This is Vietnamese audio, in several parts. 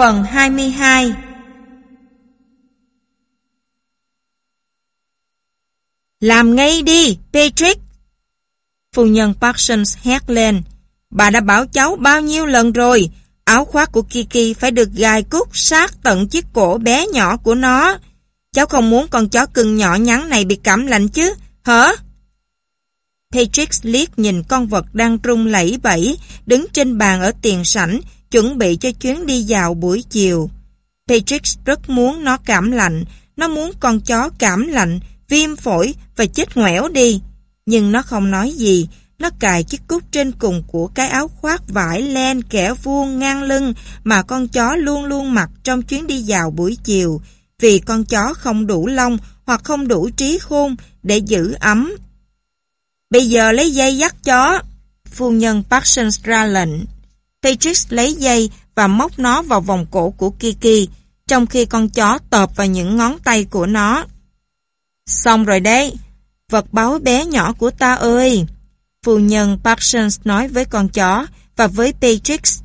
Phần 22 Làm ngay đi, Patrick! Phu nhân Parsons hét lên. Bà đã bảo cháu bao nhiêu lần rồi, áo khoác của Kiki phải được gài cúc sát tận chiếc cổ bé nhỏ của nó. Cháu không muốn con chó cưng nhỏ nhắn này bị cảm lạnh chứ, hả? Patrick liếc nhìn con vật đang rung lẫy bẫy, đứng trên bàn ở tiền sảnh, chuẩn bị cho chuyến đi vào buổi chiều. Patrick rất muốn nó cảm lạnh, nó muốn con chó cảm lạnh, viêm phổi và chết ngoẻo đi. Nhưng nó không nói gì, nó cài chiếc cúc trên cùng của cái áo khoác vải len kẻ vuông ngang lưng mà con chó luôn luôn mặc trong chuyến đi vào buổi chiều, vì con chó không đủ lông hoặc không đủ trí khôn để giữ ấm. Bây giờ lấy dây dắt chó, phu nhân Parsons ra lệnh. Patrix lấy dây và móc nó vào vòng cổ của Kiki, trong khi con chó tọp vào những ngón tay của nó. Xong rồi đấy, vật báu bé nhỏ của ta ơi! phụ nhân Parsons nói với con chó và với Patrix.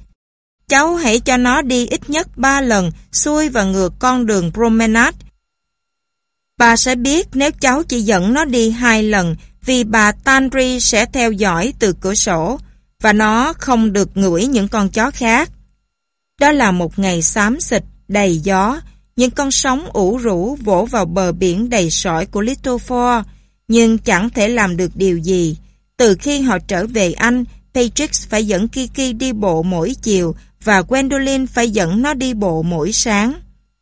Cháu hãy cho nó đi ít nhất ba lần xuôi và ngược con đường promenade. Bà sẽ biết nếu cháu chỉ dẫn nó đi hai lần vì bà Tanri sẽ theo dõi từ cửa sổ và nó không được ngửi những con chó khác. Đó là một ngày xám xịt đầy gió, những con sóng ủ rũ vỗ vào bờ biển đầy sỏi của Little Littlefor, nhưng chẳng thể làm được điều gì. Từ khi họ trở về Anh, Patrick phải dẫn Kiki đi bộ mỗi chiều và Gwendolyn phải dẫn nó đi bộ mỗi sáng.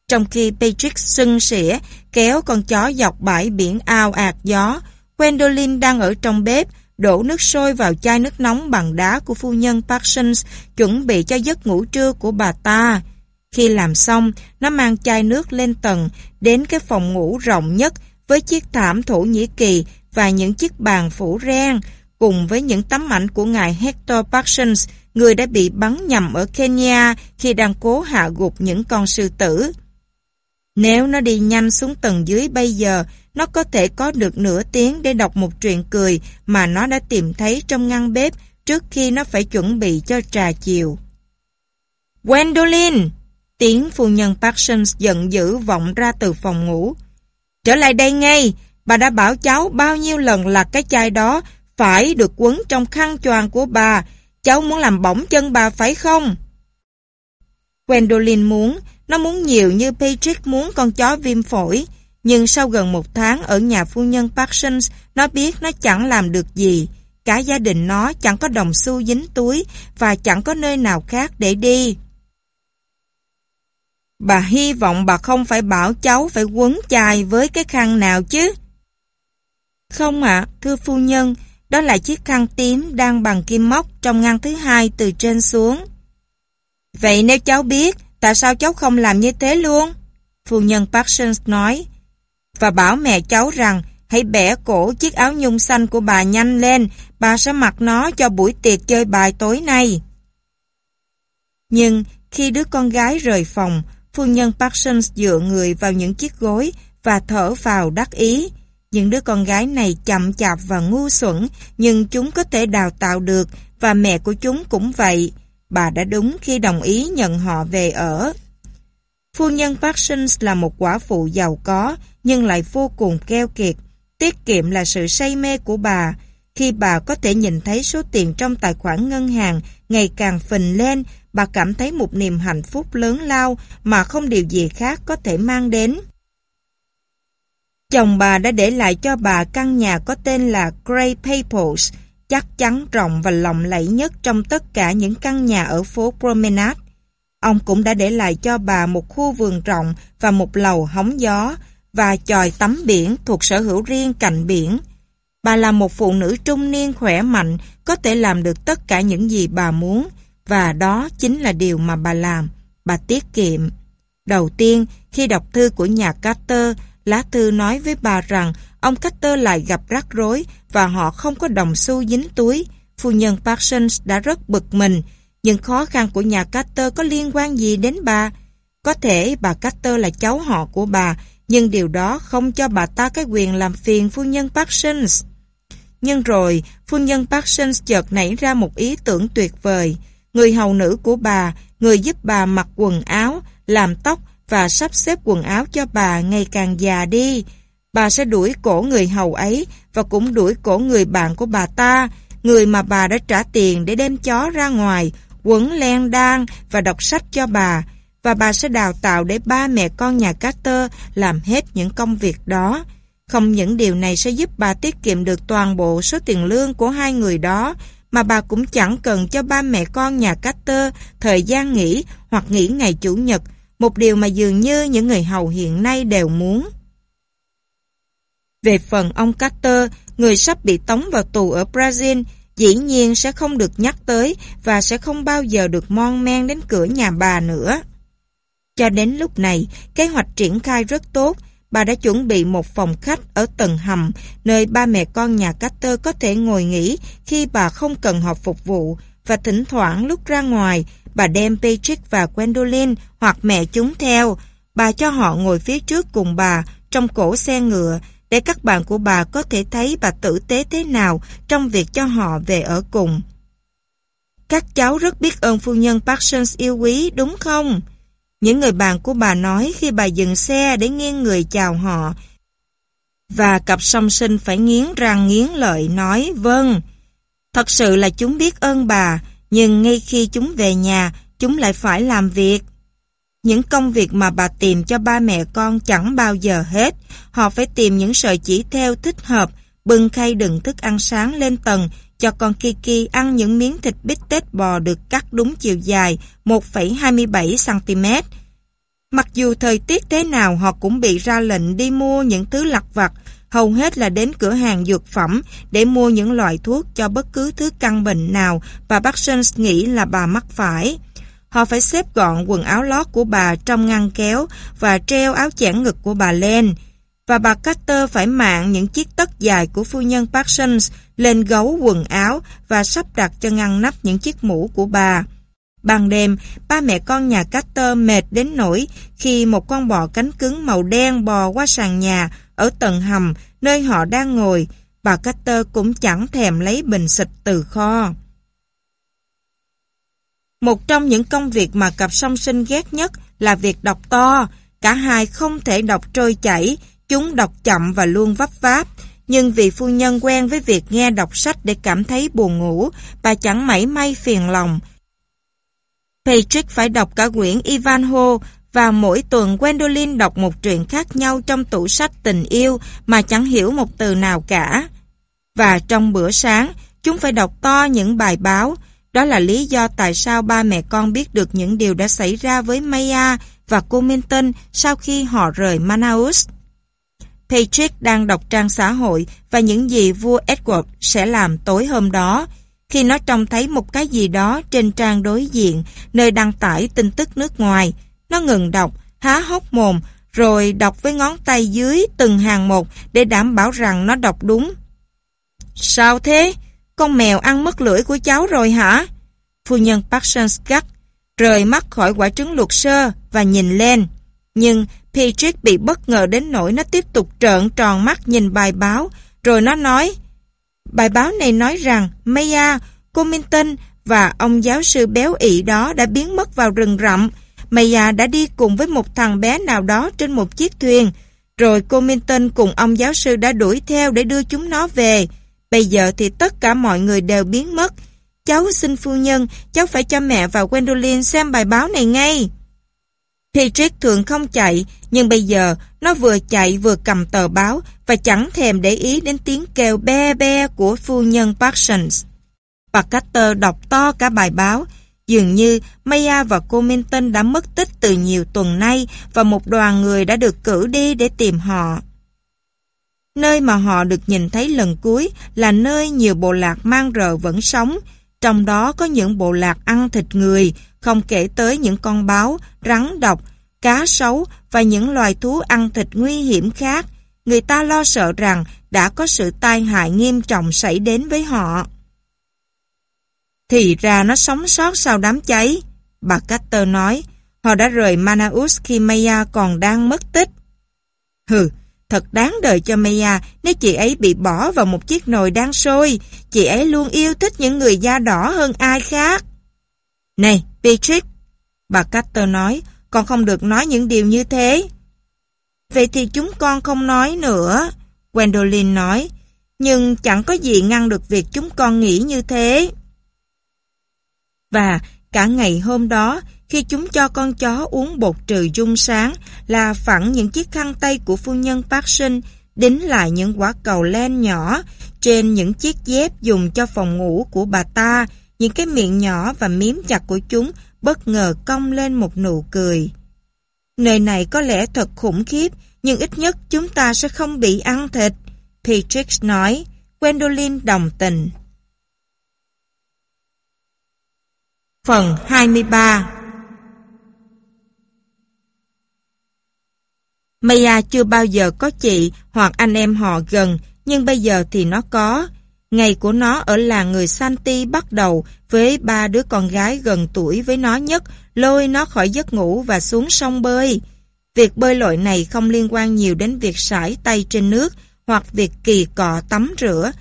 Trong khi Patrick sưng sỉa kéo con chó dọc bãi biển ao ạt gió, Gwendolyn đang ở trong bếp đổ nước sôi vào chai nước nóng bằng đá của phu nhân Parsons chuẩn bị cho giấc ngủ trưa của bà ta. Khi làm xong, nó mang chai nước lên tầng, đến cái phòng ngủ rộng nhất với chiếc thảm Thổ Nhĩ Kỳ và những chiếc bàn phủ ren, cùng với những tấm ảnh của ngài Hector Parsons, người đã bị bắn nhầm ở Kenya khi đang cố hạ gục những con sư tử. Nếu nó đi nhanh xuống tầng dưới bây giờ, nó có thể có được nửa tiếng để đọc một truyện cười mà nó đã tìm thấy trong ngăn bếp trước khi nó phải chuẩn bị cho trà chiều. Gwendolyn! Tiếng phu nhân Parsons giận dữ vọng ra từ phòng ngủ. Trở lại đây ngay! Bà đã bảo cháu bao nhiêu lần là cái chai đó phải được quấn trong khăn choàng của bà. Cháu muốn làm bỏng chân bà phải không? Gwendolyn muốn, nó muốn nhiều như Patrick muốn con chó viêm phổi. Nhưng sau gần một tháng ở nhà phu nhân Parsons, nó biết nó chẳng làm được gì. Cả gia đình nó chẳng có đồng xu dính túi và chẳng có nơi nào khác để đi. Bà hy vọng bà không phải bảo cháu phải quấn chai với cái khăn nào chứ. Không ạ, thưa phu nhân, đó là chiếc khăn tím đang bằng kim móc trong ngăn thứ hai từ trên xuống. Vậy nếu cháu biết, Tại sao cháu không làm như thế luôn? Phu nhân Parsons nói. Và bảo mẹ cháu rằng hãy bẻ cổ chiếc áo nhung xanh của bà nhanh lên, bà sẽ mặc nó cho buổi tiệc chơi bài tối nay. Nhưng khi đứa con gái rời phòng, phu nhân Parsons dựa người vào những chiếc gối và thở vào đắc ý. Những đứa con gái này chậm chạp và ngu xuẩn, nhưng chúng có thể đào tạo được và mẹ của chúng cũng vậy bà đã đúng khi đồng ý nhận họ về ở. Phu nhân Parsons là một quả phụ giàu có nhưng lại vô cùng keo kiệt. Tiết kiệm là sự say mê của bà. Khi bà có thể nhìn thấy số tiền trong tài khoản ngân hàng ngày càng phình lên, bà cảm thấy một niềm hạnh phúc lớn lao mà không điều gì khác có thể mang đến. Chồng bà đã để lại cho bà căn nhà có tên là Grey Papers, chắc chắn rộng và lộng lẫy nhất trong tất cả những căn nhà ở phố Promenade. Ông cũng đã để lại cho bà một khu vườn rộng và một lầu hóng gió và tròi tắm biển thuộc sở hữu riêng cạnh biển. Bà là một phụ nữ trung niên khỏe mạnh, có thể làm được tất cả những gì bà muốn và đó chính là điều mà bà làm, bà tiết kiệm. Đầu tiên, khi đọc thư của nhà Carter, lá thư nói với bà rằng ông Carter lại gặp rắc rối và họ không có đồng xu dính túi. Phu nhân Parsons đã rất bực mình, Những khó khăn của nhà Carter có liên quan gì đến bà? Có thể bà Carter là cháu họ của bà, nhưng điều đó không cho bà ta cái quyền làm phiền phu nhân Parsons. Nhưng rồi, phu nhân Parsons chợt nảy ra một ý tưởng tuyệt vời. Người hầu nữ của bà, người giúp bà mặc quần áo, làm tóc và sắp xếp quần áo cho bà ngày càng già đi bà sẽ đuổi cổ người hầu ấy và cũng đuổi cổ người bạn của bà ta, người mà bà đã trả tiền để đem chó ra ngoài, quấn len đan và đọc sách cho bà. Và bà sẽ đào tạo để ba mẹ con nhà Carter làm hết những công việc đó. Không những điều này sẽ giúp bà tiết kiệm được toàn bộ số tiền lương của hai người đó, mà bà cũng chẳng cần cho ba mẹ con nhà Carter thời gian nghỉ hoặc nghỉ ngày Chủ nhật, một điều mà dường như những người hầu hiện nay đều muốn. Về phần ông Carter, người sắp bị tống vào tù ở Brazil, dĩ nhiên sẽ không được nhắc tới và sẽ không bao giờ được mon men đến cửa nhà bà nữa. Cho đến lúc này, kế hoạch triển khai rất tốt, bà đã chuẩn bị một phòng khách ở tầng hầm nơi ba mẹ con nhà Carter có thể ngồi nghỉ khi bà không cần họp phục vụ và thỉnh thoảng lúc ra ngoài bà đem Patrick và Gwendolyn hoặc mẹ chúng theo. Bà cho họ ngồi phía trước cùng bà trong cổ xe ngựa để các bạn của bà có thể thấy bà tử tế thế nào trong việc cho họ về ở cùng. Các cháu rất biết ơn phu nhân Parsons yêu quý, đúng không? Những người bạn của bà nói khi bà dừng xe để nghiêng người chào họ. Và cặp song sinh phải nghiến răng nghiến lợi nói vâng. Thật sự là chúng biết ơn bà, nhưng ngay khi chúng về nhà, chúng lại phải làm việc. Những công việc mà bà tìm cho ba mẹ con chẳng bao giờ hết. Họ phải tìm những sợi chỉ theo thích hợp, bưng khay đựng thức ăn sáng lên tầng, cho con Kiki ăn những miếng thịt bít tết bò được cắt đúng chiều dài 1,27cm. Mặc dù thời tiết thế nào họ cũng bị ra lệnh đi mua những thứ lặt vặt, hầu hết là đến cửa hàng dược phẩm để mua những loại thuốc cho bất cứ thứ căn bệnh nào và bác Sons nghĩ là bà mắc phải. Họ phải xếp gọn quần áo lót của bà trong ngăn kéo và treo áo chản ngực của bà lên. Và bà Carter phải mạng những chiếc tất dài của phu nhân Parsons lên gấu quần áo và sắp đặt cho ngăn nắp những chiếc mũ của bà. Ban đêm, ba mẹ con nhà Carter mệt đến nỗi khi một con bò cánh cứng màu đen bò qua sàn nhà ở tầng hầm nơi họ đang ngồi, bà Carter cũng chẳng thèm lấy bình xịt từ kho. Một trong những công việc mà cặp song sinh ghét nhất là việc đọc to. Cả hai không thể đọc trôi chảy, chúng đọc chậm và luôn vấp váp. Nhưng vì phu nhân quen với việc nghe đọc sách để cảm thấy buồn ngủ, bà chẳng mảy may phiền lòng. Patrick phải đọc cả quyển Ivanhoe và mỗi tuần Gwendolyn đọc một truyện khác nhau trong tủ sách tình yêu mà chẳng hiểu một từ nào cả. Và trong bữa sáng, chúng phải đọc to những bài báo, đó là lý do tại sao ba mẹ con biết được những điều đã xảy ra với Maya và cô Minton sau khi họ rời Manaus. Patrick đang đọc trang xã hội và những gì vua Edward sẽ làm tối hôm đó khi nó trông thấy một cái gì đó trên trang đối diện nơi đăng tải tin tức nước ngoài. Nó ngừng đọc, há hốc mồm, rồi đọc với ngón tay dưới từng hàng một để đảm bảo rằng nó đọc đúng. Sao thế? con mèo ăn mất lưỡi của cháu rồi hả? Phu nhân Parsons gắt, rời mắt khỏi quả trứng luộc sơ và nhìn lên. Nhưng Patrick bị bất ngờ đến nỗi nó tiếp tục trợn tròn mắt nhìn bài báo, rồi nó nói, bài báo này nói rằng Maya, cô Minton và ông giáo sư béo ị đó đã biến mất vào rừng rậm. Maya đã đi cùng với một thằng bé nào đó trên một chiếc thuyền, rồi cô Minton cùng ông giáo sư đã đuổi theo để đưa chúng nó về. Bây giờ thì tất cả mọi người đều biến mất. Cháu xin phu nhân, cháu phải cho mẹ và Gwendolyn xem bài báo này ngay. Thì Triết thường không chạy, nhưng bây giờ nó vừa chạy vừa cầm tờ báo và chẳng thèm để ý đến tiếng kêu be be của phu nhân Parsons. Parker đọc to cả bài báo, Dường như Maya và cô Minton đã mất tích từ nhiều tuần nay và một đoàn người đã được cử đi để tìm họ. Nơi mà họ được nhìn thấy lần cuối là nơi nhiều bộ lạc mang rờ vẫn sống, trong đó có những bộ lạc ăn thịt người, không kể tới những con báo, rắn độc, cá sấu và những loài thú ăn thịt nguy hiểm khác. Người ta lo sợ rằng đã có sự tai hại nghiêm trọng xảy đến với họ. Thì ra nó sống sót sau đám cháy, bà Carter nói. Họ đã rời Manaus khi Maya còn đang mất tích. Hừ, Thật đáng đời cho Mia nếu chị ấy bị bỏ vào một chiếc nồi đang sôi. Chị ấy luôn yêu thích những người da đỏ hơn ai khác. Này, Patrick, bà Carter nói, con không được nói những điều như thế. Vậy thì chúng con không nói nữa, Gwendolyn nói, nhưng chẳng có gì ngăn được việc chúng con nghĩ như thế. Và cả ngày hôm đó, khi chúng cho con chó uống bột trừ dung sáng là phẳng những chiếc khăn tay của phu nhân Park Sinh đính lại những quả cầu len nhỏ trên những chiếc dép dùng cho phòng ngủ của bà ta, những cái miệng nhỏ và miếm chặt của chúng bất ngờ cong lên một nụ cười. Nơi này có lẽ thật khủng khiếp, nhưng ít nhất chúng ta sẽ không bị ăn thịt, Patrick nói, Gwendolyn đồng tình. Phần 23 Maya chưa bao giờ có chị hoặc anh em họ gần, nhưng bây giờ thì nó có. Ngày của nó ở làng người Santi bắt đầu với ba đứa con gái gần tuổi với nó nhất, lôi nó khỏi giấc ngủ và xuống sông bơi. Việc bơi lội này không liên quan nhiều đến việc sải tay trên nước hoặc việc kỳ cọ tắm rửa.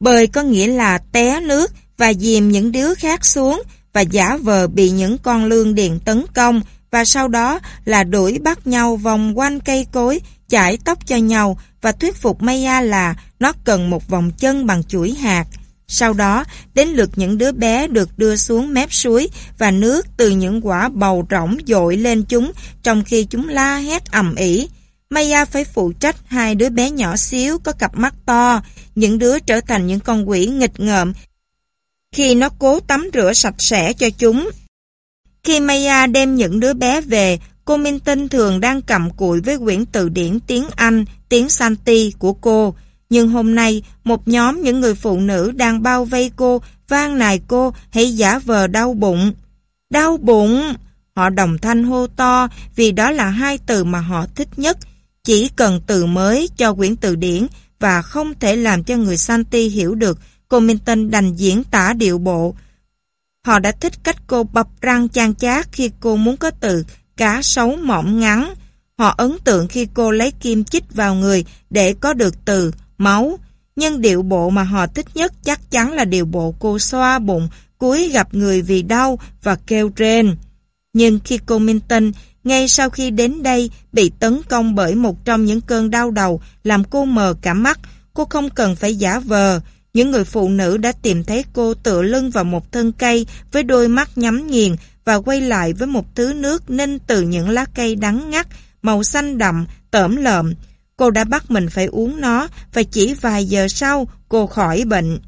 Bơi có nghĩa là té nước và dìm những đứa khác xuống và giả vờ bị những con lương điện tấn công và sau đó là đuổi bắt nhau vòng quanh cây cối, chải tóc cho nhau và thuyết phục Maya là nó cần một vòng chân bằng chuỗi hạt. Sau đó, đến lượt những đứa bé được đưa xuống mép suối và nước từ những quả bầu rỗng dội lên chúng trong khi chúng la hét ầm ĩ. Maya phải phụ trách hai đứa bé nhỏ xíu có cặp mắt to, những đứa trở thành những con quỷ nghịch ngợm khi nó cố tắm rửa sạch sẽ cho chúng. Khi Maya đem những đứa bé về, cô Minh thường đang cầm cụi với quyển từ điển tiếng Anh, tiếng Santi của cô. Nhưng hôm nay, một nhóm những người phụ nữ đang bao vây cô, vang nài cô, hãy giả vờ đau bụng. Đau bụng! Họ đồng thanh hô to vì đó là hai từ mà họ thích nhất. Chỉ cần từ mới cho quyển từ điển và không thể làm cho người Santi hiểu được, cô Minh đành diễn tả điệu bộ, Họ đã thích cách cô bập răng chan chát khi cô muốn có từ cá sấu mỏng ngắn. Họ ấn tượng khi cô lấy kim chích vào người để có được từ máu. Nhưng điệu bộ mà họ thích nhất chắc chắn là điệu bộ cô xoa bụng cúi gặp người vì đau và kêu rên. Nhưng khi cô Minton ngay sau khi đến đây bị tấn công bởi một trong những cơn đau đầu làm cô mờ cả mắt, cô không cần phải giả vờ. Những người phụ nữ đã tìm thấy cô tựa lưng vào một thân cây với đôi mắt nhắm nghiền và quay lại với một thứ nước nên từ những lá cây đắng ngắt, màu xanh đậm, tởm lợm. Cô đã bắt mình phải uống nó và chỉ vài giờ sau cô khỏi bệnh.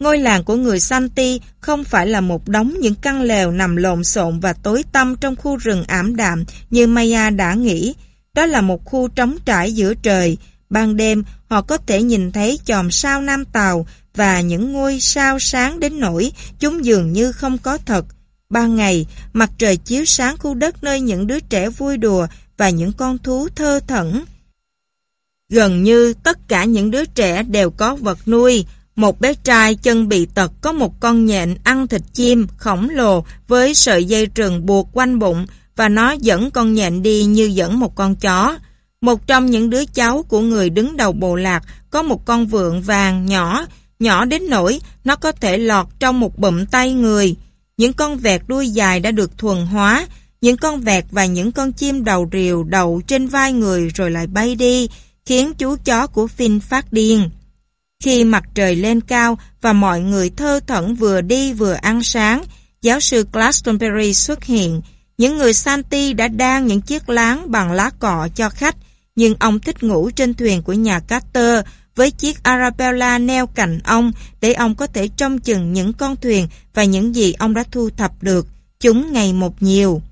Ngôi làng của người Santi không phải là một đống những căn lều nằm lộn xộn và tối tăm trong khu rừng ảm đạm như Maya đã nghĩ. Đó là một khu trống trải giữa trời, Ban đêm, họ có thể nhìn thấy chòm sao Nam Tàu và những ngôi sao sáng đến nỗi chúng dường như không có thật. Ban ngày, mặt trời chiếu sáng khu đất nơi những đứa trẻ vui đùa và những con thú thơ thẩn. Gần như tất cả những đứa trẻ đều có vật nuôi. Một bé trai chân bị tật có một con nhện ăn thịt chim khổng lồ với sợi dây trừng buộc quanh bụng và nó dẫn con nhện đi như dẫn một con chó. Một trong những đứa cháu của người đứng đầu bộ lạc có một con vượn vàng nhỏ, nhỏ đến nỗi nó có thể lọt trong một bụm tay người. Những con vẹt đuôi dài đã được thuần hóa, những con vẹt và những con chim đầu rìu đậu trên vai người rồi lại bay đi, khiến chú chó của Finn phát điên. Khi mặt trời lên cao và mọi người thơ thẩn vừa đi vừa ăn sáng, giáo sư Glastonbury xuất hiện. Những người Santi đã đan những chiếc láng bằng lá cọ cho khách nhưng ông thích ngủ trên thuyền của nhà Carter với chiếc Arabella neo cạnh ông để ông có thể trông chừng những con thuyền và những gì ông đã thu thập được, chúng ngày một nhiều.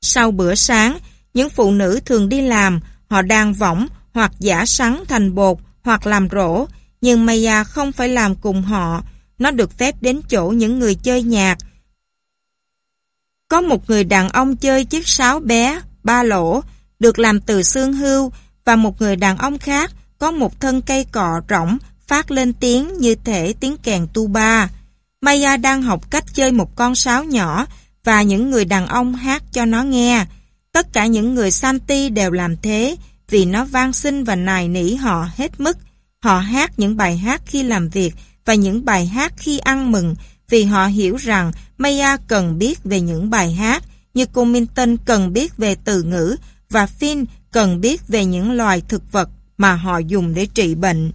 Sau bữa sáng, những phụ nữ thường đi làm, họ đang võng hoặc giả sắn thành bột hoặc làm rổ, nhưng Maya không phải làm cùng họ, nó được phép đến chỗ những người chơi nhạc. Có một người đàn ông chơi chiếc sáo bé, ba lỗ, được làm từ xương hưu và một người đàn ông khác có một thân cây cọ rỗng phát lên tiếng như thể tiếng kèn tuba. Maya đang học cách chơi một con sáo nhỏ và những người đàn ông hát cho nó nghe. Tất cả những người Santi đều làm thế vì nó vang sinh và nài nỉ họ hết mức. Họ hát những bài hát khi làm việc và những bài hát khi ăn mừng vì họ hiểu rằng Maya cần biết về những bài hát như cô Minton cần biết về từ ngữ và Finn cần biết về những loài thực vật mà họ dùng để trị bệnh.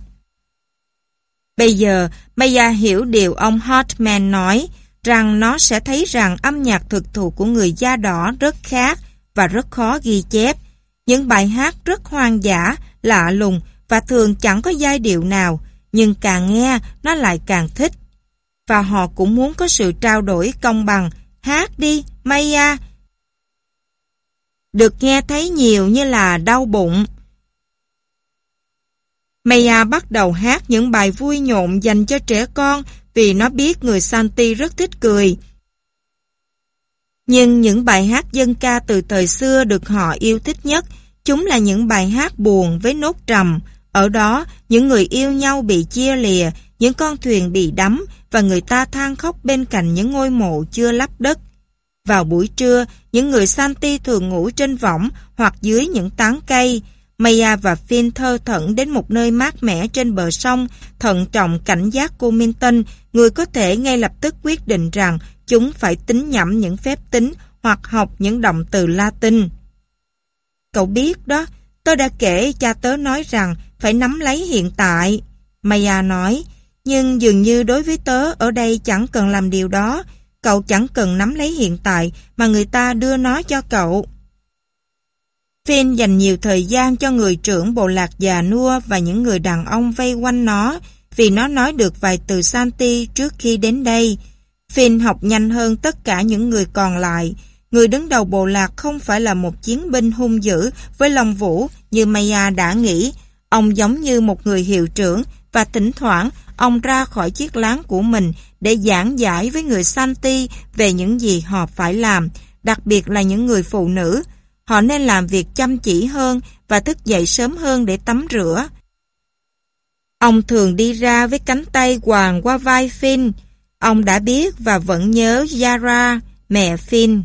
Bây giờ, Maya hiểu điều ông Hartman nói rằng nó sẽ thấy rằng âm nhạc thực thụ của người da đỏ rất khác và rất khó ghi chép. Những bài hát rất hoang dã, lạ lùng và thường chẳng có giai điệu nào, nhưng càng nghe nó lại càng thích. Và họ cũng muốn có sự trao đổi công bằng. Hát đi, Maya, được nghe thấy nhiều như là đau bụng. Maya bắt đầu hát những bài vui nhộn dành cho trẻ con vì nó biết người Santi rất thích cười. Nhưng những bài hát dân ca từ thời xưa được họ yêu thích nhất, chúng là những bài hát buồn với nốt trầm. Ở đó, những người yêu nhau bị chia lìa, những con thuyền bị đắm và người ta than khóc bên cạnh những ngôi mộ chưa lấp đất. Vào buổi trưa, những người Santi thường ngủ trên võng hoặc dưới những tán cây. Maya và Finn thơ thẩn đến một nơi mát mẻ trên bờ sông, thận trọng cảnh giác cô Minton, người có thể ngay lập tức quyết định rằng chúng phải tính nhẩm những phép tính hoặc học những động từ Latin. Cậu biết đó, tôi đã kể cha tớ nói rằng phải nắm lấy hiện tại. Maya nói, nhưng dường như đối với tớ ở đây chẳng cần làm điều đó, cậu chẳng cần nắm lấy hiện tại mà người ta đưa nó cho cậu. Finn dành nhiều thời gian cho người trưởng bộ lạc già nua và những người đàn ông vây quanh nó vì nó nói được vài từ Santi trước khi đến đây. Finn học nhanh hơn tất cả những người còn lại. Người đứng đầu bộ lạc không phải là một chiến binh hung dữ với lòng vũ như Maya đã nghĩ. Ông giống như một người hiệu trưởng và thỉnh thoảng ông ra khỏi chiếc láng của mình để giảng giải với người Santi về những gì họ phải làm, đặc biệt là những người phụ nữ. Họ nên làm việc chăm chỉ hơn và thức dậy sớm hơn để tắm rửa. Ông thường đi ra với cánh tay hoàng qua vai Finn. Ông đã biết và vẫn nhớ Yara, mẹ Finn.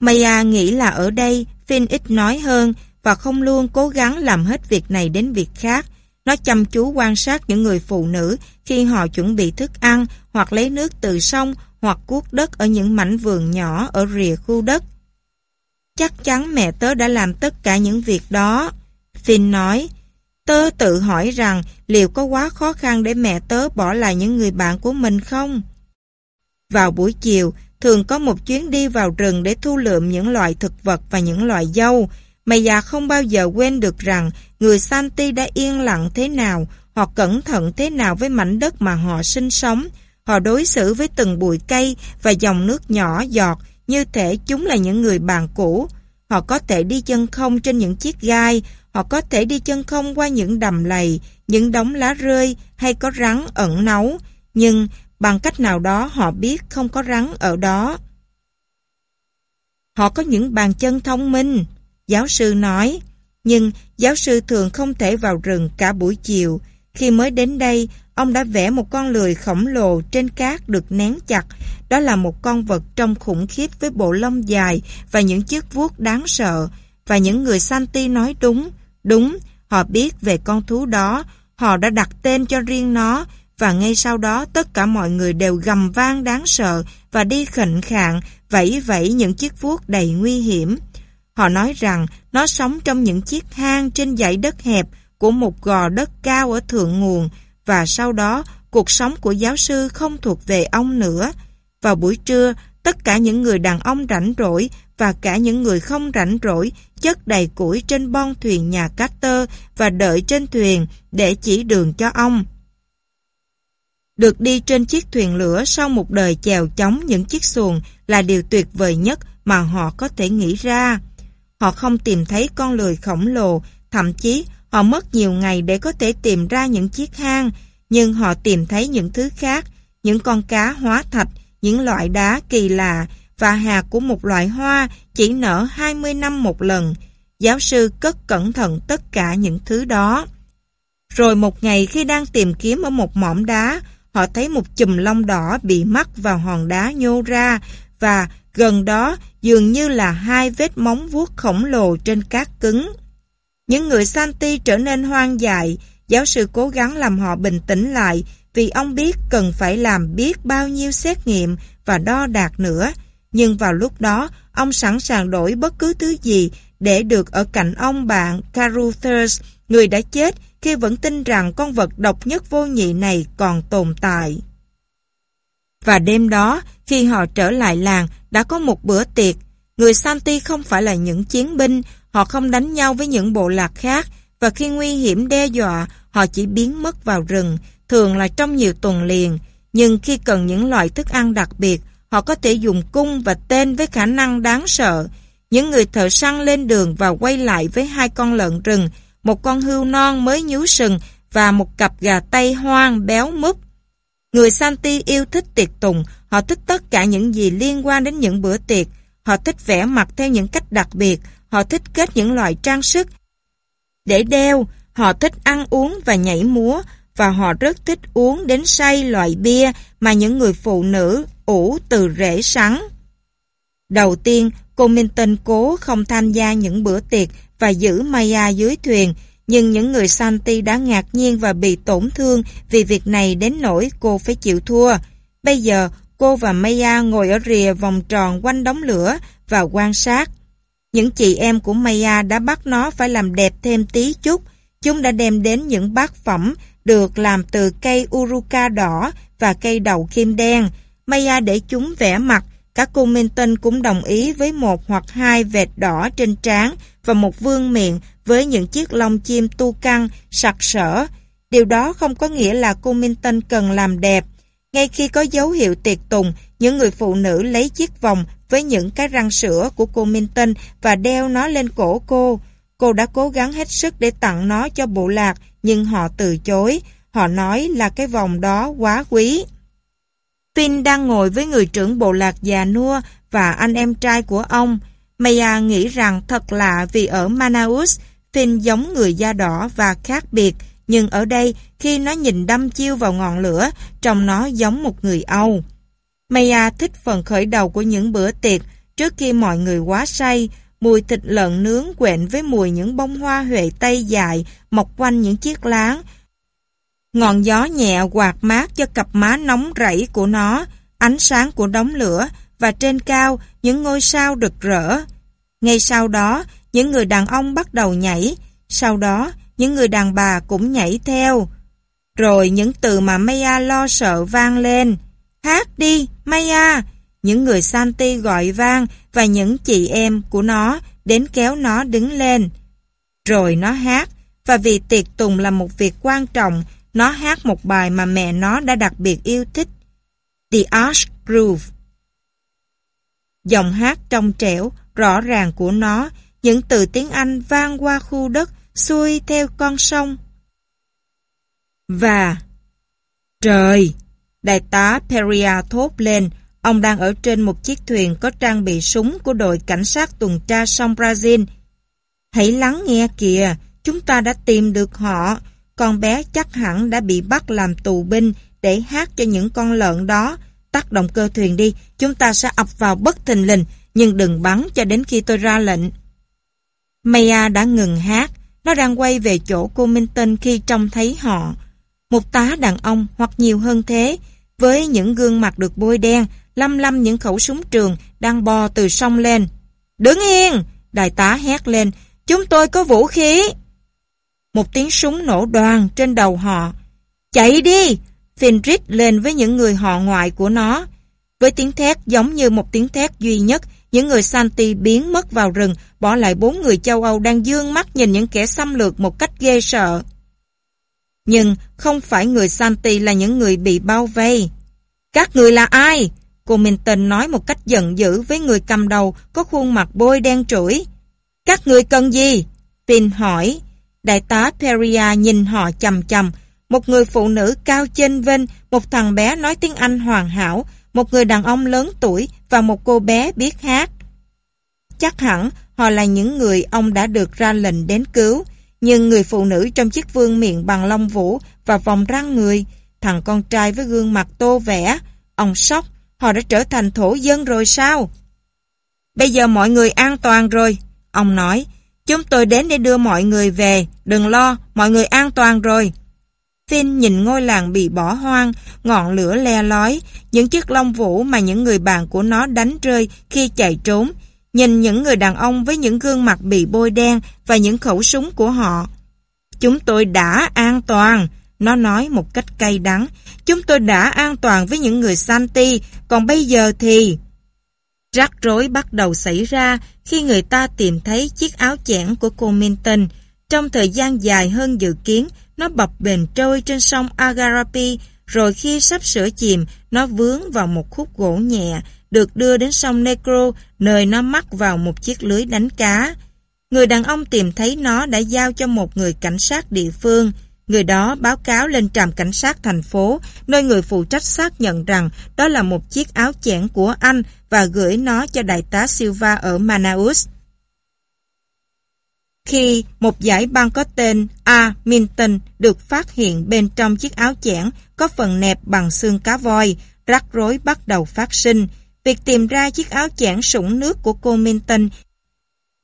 Maya nghĩ là ở đây Finn ít nói hơn và không luôn cố gắng làm hết việc này đến việc khác. Nó chăm chú quan sát những người phụ nữ khi họ chuẩn bị thức ăn hoặc lấy nước từ sông hoặc cuốc đất ở những mảnh vườn nhỏ ở rìa khu đất. Chắc chắn mẹ tớ đã làm tất cả những việc đó. Finn nói, tớ tự hỏi rằng liệu có quá khó khăn để mẹ tớ bỏ lại những người bạn của mình không? Vào buổi chiều, thường có một chuyến đi vào rừng để thu lượm những loại thực vật và những loại dâu. Mày già không bao giờ quên được rằng người Santi đã yên lặng thế nào, hoặc cẩn thận thế nào với mảnh đất mà họ sinh sống, họ đối xử với từng bụi cây và dòng nước nhỏ giọt như thể chúng là những người bạn cũ. Họ có thể đi chân không trên những chiếc gai, họ có thể đi chân không qua những đầm lầy, những đống lá rơi hay có rắn ẩn náu, nhưng bằng cách nào đó họ biết không có rắn ở đó. Họ có những bàn chân thông minh, giáo sư nói nhưng giáo sư thường không thể vào rừng cả buổi chiều. Khi mới đến đây, ông đã vẽ một con lười khổng lồ trên cát được nén chặt. Đó là một con vật trông khủng khiếp với bộ lông dài và những chiếc vuốt đáng sợ. Và những người Santi nói đúng, đúng, họ biết về con thú đó, họ đã đặt tên cho riêng nó và ngay sau đó tất cả mọi người đều gầm vang đáng sợ và đi khệnh khạng, vẫy vẫy những chiếc vuốt đầy nguy hiểm. Họ nói rằng nó sống trong những chiếc hang trên dãy đất hẹp của một gò đất cao ở thượng nguồn và sau đó cuộc sống của giáo sư không thuộc về ông nữa. Vào buổi trưa, tất cả những người đàn ông rảnh rỗi và cả những người không rảnh rỗi chất đầy củi trên bon thuyền nhà Carter và đợi trên thuyền để chỉ đường cho ông. Được đi trên chiếc thuyền lửa sau một đời chèo chống những chiếc xuồng là điều tuyệt vời nhất mà họ có thể nghĩ ra. Họ không tìm thấy con lười khổng lồ, thậm chí họ mất nhiều ngày để có thể tìm ra những chiếc hang, nhưng họ tìm thấy những thứ khác, những con cá hóa thạch, những loại đá kỳ lạ và hạt của một loại hoa chỉ nở 20 năm một lần. Giáo sư cất cẩn thận tất cả những thứ đó. Rồi một ngày khi đang tìm kiếm ở một mỏm đá, họ thấy một chùm lông đỏ bị mắc vào hòn đá nhô ra và gần đó dường như là hai vết móng vuốt khổng lồ trên cát cứng. Những người Santi trở nên hoang dại, giáo sư cố gắng làm họ bình tĩnh lại vì ông biết cần phải làm biết bao nhiêu xét nghiệm và đo đạt nữa. Nhưng vào lúc đó, ông sẵn sàng đổi bất cứ thứ gì để được ở cạnh ông bạn Caruthers, người đã chết khi vẫn tin rằng con vật độc nhất vô nhị này còn tồn tại. Và đêm đó, khi họ trở lại làng, đã có một bữa tiệc. Người Santi không phải là những chiến binh, họ không đánh nhau với những bộ lạc khác, và khi nguy hiểm đe dọa, họ chỉ biến mất vào rừng, thường là trong nhiều tuần liền. Nhưng khi cần những loại thức ăn đặc biệt, họ có thể dùng cung và tên với khả năng đáng sợ. Những người thợ săn lên đường và quay lại với hai con lợn rừng, một con hươu non mới nhú sừng và một cặp gà tây hoang béo múp. Người Santi yêu thích tiệc tùng, họ thích tất cả những gì liên quan đến những bữa tiệc. Họ thích vẽ mặt theo những cách đặc biệt, họ thích kết những loại trang sức để đeo, họ thích ăn uống và nhảy múa. Và họ rất thích uống đến say loại bia mà những người phụ nữ ủ từ rễ sắn. Đầu tiên, cô Minton cố không tham gia những bữa tiệc và giữ Maya dưới thuyền, nhưng những người Santi đã ngạc nhiên và bị tổn thương vì việc này đến nỗi cô phải chịu thua. Bây giờ, cô và Maya ngồi ở rìa vòng tròn quanh đống lửa và quan sát. Những chị em của Maya đã bắt nó phải làm đẹp thêm tí chút. Chúng đã đem đến những bát phẩm được làm từ cây uruka đỏ và cây đầu kim đen. Maya để chúng vẽ mặt. Cả cô Minton cũng đồng ý với một hoặc hai vệt đỏ trên trán và một vương miệng với những chiếc lông chim tu căng, sặc sỡ. Điều đó không có nghĩa là cô minh Minton cần làm đẹp. Ngay khi có dấu hiệu tiệc tùng, những người phụ nữ lấy chiếc vòng với những cái răng sữa của cô minh Minton và đeo nó lên cổ cô. Cô đã cố gắng hết sức để tặng nó cho bộ lạc, nhưng họ từ chối. Họ nói là cái vòng đó quá quý. Finn đang ngồi với người trưởng bộ lạc già nua và anh em trai của ông. Maya nghĩ rằng thật lạ vì ở Manaus, Delphine giống người da đỏ và khác biệt, nhưng ở đây khi nó nhìn đâm chiêu vào ngọn lửa, trông nó giống một người Âu. Maya thích phần khởi đầu của những bữa tiệc trước khi mọi người quá say, mùi thịt lợn nướng quện với mùi những bông hoa huệ tây dài mọc quanh những chiếc láng. Ngọn gió nhẹ quạt mát cho cặp má nóng rẫy của nó, ánh sáng của đống lửa và trên cao những ngôi sao rực rỡ. Ngay sau đó, những người đàn ông bắt đầu nhảy, sau đó những người đàn bà cũng nhảy theo. Rồi những từ mà Maya lo sợ vang lên. Hát đi, Maya! Những người Santi gọi vang và những chị em của nó đến kéo nó đứng lên. Rồi nó hát, và vì tiệc tùng là một việc quan trọng, nó hát một bài mà mẹ nó đã đặc biệt yêu thích. The Arch Groove. Giọng hát trong trẻo, rõ ràng của nó, những từ tiếng Anh vang qua khu đất xuôi theo con sông. Và Trời! Đại tá Peria thốt lên, ông đang ở trên một chiếc thuyền có trang bị súng của đội cảnh sát tuần tra sông Brazil. Hãy lắng nghe kìa, chúng ta đã tìm được họ. Con bé chắc hẳn đã bị bắt làm tù binh để hát cho những con lợn đó. Tắt động cơ thuyền đi, chúng ta sẽ ập vào bất thình lình, nhưng đừng bắn cho đến khi tôi ra lệnh. Maya đã ngừng hát, nó đang quay về chỗ cô Minh Tinh khi trông thấy họ. Một tá đàn ông hoặc nhiều hơn thế, với những gương mặt được bôi đen, lăm lăm những khẩu súng trường đang bò từ sông lên. Đứng yên! Đại tá hét lên, chúng tôi có vũ khí. Một tiếng súng nổ đoàn trên đầu họ. Chạy đi! Finrich lên với những người họ ngoại của nó. Với tiếng thét giống như một tiếng thét duy nhất, những người Santi biến mất vào rừng, bỏ lại bốn người châu Âu đang dương mắt nhìn những kẻ xâm lược một cách ghê sợ. Nhưng không phải người Santi là những người bị bao vây. Các người là ai? Cô Minton nói một cách giận dữ với người cầm đầu có khuôn mặt bôi đen trũi. Các người cần gì? Pin hỏi. Đại tá Peria nhìn họ chầm chầm. Một người phụ nữ cao trên vinh, một thằng bé nói tiếng Anh hoàn hảo, một người đàn ông lớn tuổi và một cô bé biết hát. Chắc hẳn họ là những người ông đã được ra lệnh đến cứu, nhưng người phụ nữ trong chiếc vương miệng bằng lông vũ và vòng răng người, thằng con trai với gương mặt tô vẽ, ông sốc, họ đã trở thành thổ dân rồi sao? Bây giờ mọi người an toàn rồi, ông nói, chúng tôi đến để đưa mọi người về, đừng lo, mọi người an toàn rồi. Finn nhìn ngôi làng bị bỏ hoang, ngọn lửa le lói, những chiếc lông vũ mà những người bạn của nó đánh rơi khi chạy trốn, nhìn những người đàn ông với những gương mặt bị bôi đen và những khẩu súng của họ. Chúng tôi đã an toàn, nó nói một cách cay đắng. Chúng tôi đã an toàn với những người Santi, còn bây giờ thì... Rắc rối bắt đầu xảy ra khi người ta tìm thấy chiếc áo chẽn của cô Minton. Trong thời gian dài hơn dự kiến, nó bập bềnh trôi trên sông Agarapi, rồi khi sắp sửa chìm, nó vướng vào một khúc gỗ nhẹ, được đưa đến sông Negro, nơi nó mắc vào một chiếc lưới đánh cá. Người đàn ông tìm thấy nó đã giao cho một người cảnh sát địa phương. Người đó báo cáo lên trạm cảnh sát thành phố, nơi người phụ trách xác nhận rằng đó là một chiếc áo chẽn của anh và gửi nó cho đại tá Silva ở Manaus khi một giải băng có tên A. Minton được phát hiện bên trong chiếc áo chẽn có phần nẹp bằng xương cá voi, rắc rối bắt đầu phát sinh. Việc tìm ra chiếc áo chẽn sũng nước của cô Minton